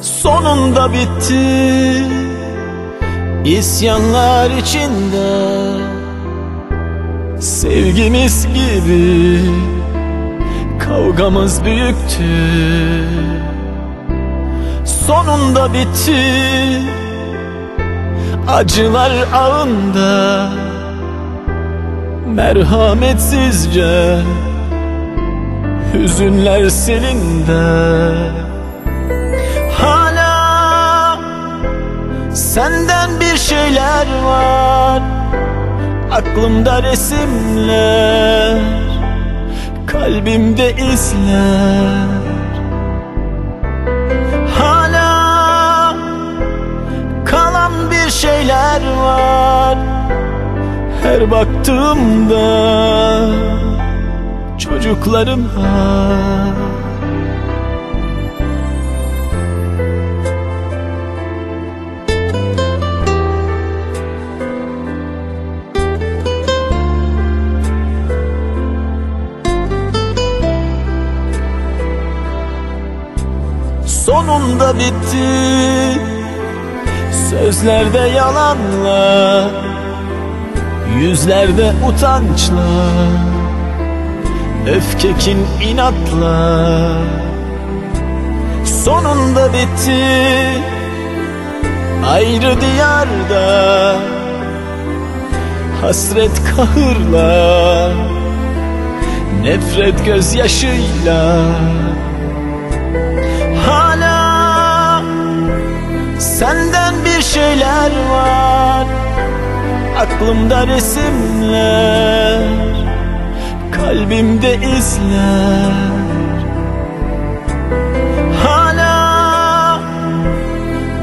Sonunda bitti. İsyanlar içinde Sevgimiz gibi Kavgamız büyüktü. Sonunda bitti. Acılar ağında Merhametsizce Hüzünler selinde Senden bir şeyler var. Aklımda resimler Kalbimde izler. Hala Kalan bir şeyler var. Her baktığımda Çocuklarım var Sonunda bitti. Sözlerde yalanlar Yüzlerde utançlar Öfkekin inatla Sonunda bitti. Ayrı diyarda Hasret kahırla Nefret gözyaşıyla Hala Senden bir şeyler var. Aklımda resimler Kalbimde izler. Hala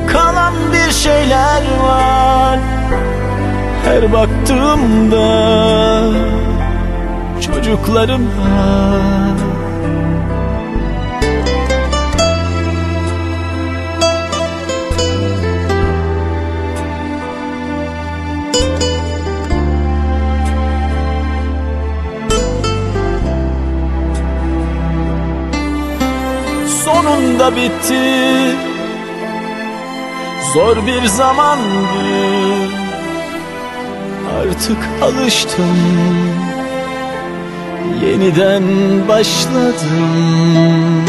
Kalan bir şeyler var. Her baktığımda Çocuklarım var sonunda bitti. Zor bir zamandı. Artık alıştım. Yeniden başladım